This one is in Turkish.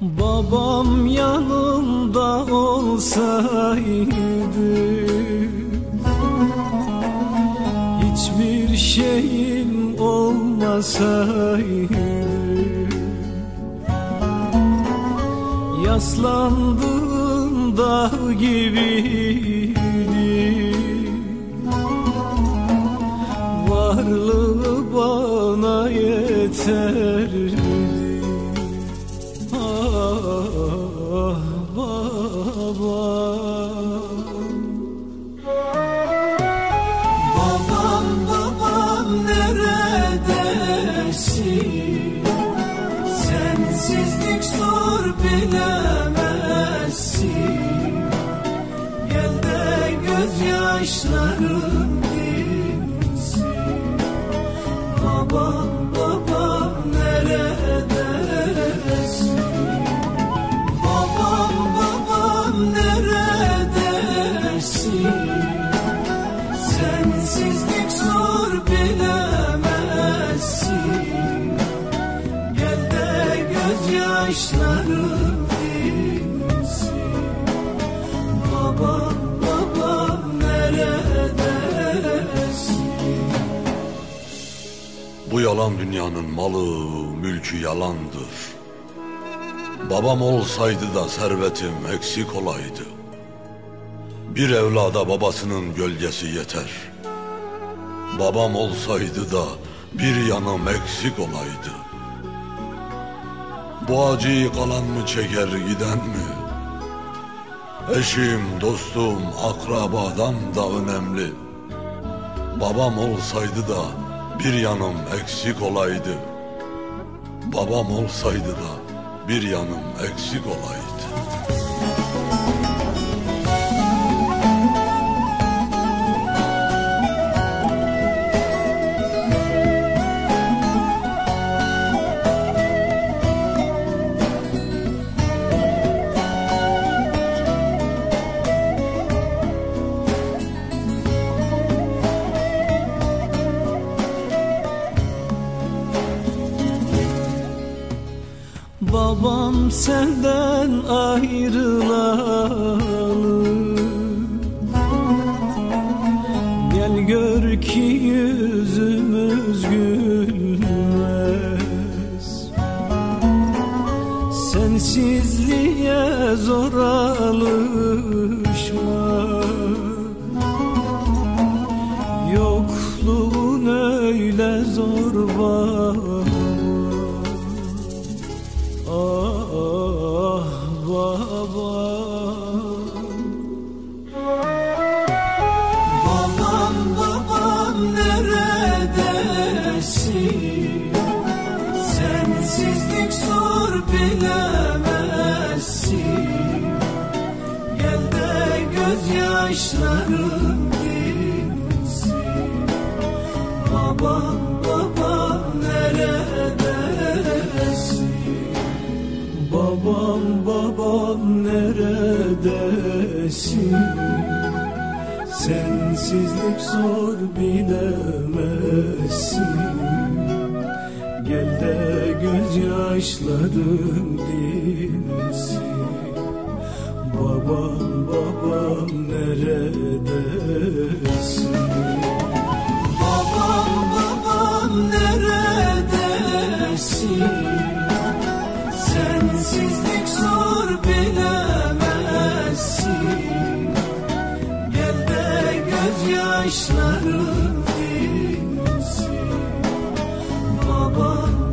Babam yanımda olsaydı Hiçbir şeyim olmasaydı. Yaslandığım dağ gibiydi. Varlığı bana yeterdi Sensizlik zor bilemezsin. Gel de gözyaşlarım dinsin. Babam babam neredesin? Babam babam neredesin? Sensizlik zor bilemezsin Bu yalan dünyanın malı, mülkü yalandır. Babam olsaydı da servetim eksik olaydı. Bir evlada babasının gölgesi yeter. Babam olsaydı da bir yanım eksik olaydı. Bu acıyı kalan mı çeker giden mi? Eşim, dostum, akrabadan da önemli. Babam olsaydı da bir yanım eksik olaydı. Babam olsaydı da bir yanım eksik olaydı. Babam senden ayrılalı Sensizlik zor bilemezsin. Gel de gözyaşlarım dinsin. Babam babam neredesin? Babam babam neredesin? Sensizlik zor bilemezsin Gel de gözyaşlarım dinsin Babam babam neredesin? Babam babam neredesin? Sensizlik zor bilemezsin. Gel de gözyaşlarım dinsin Babam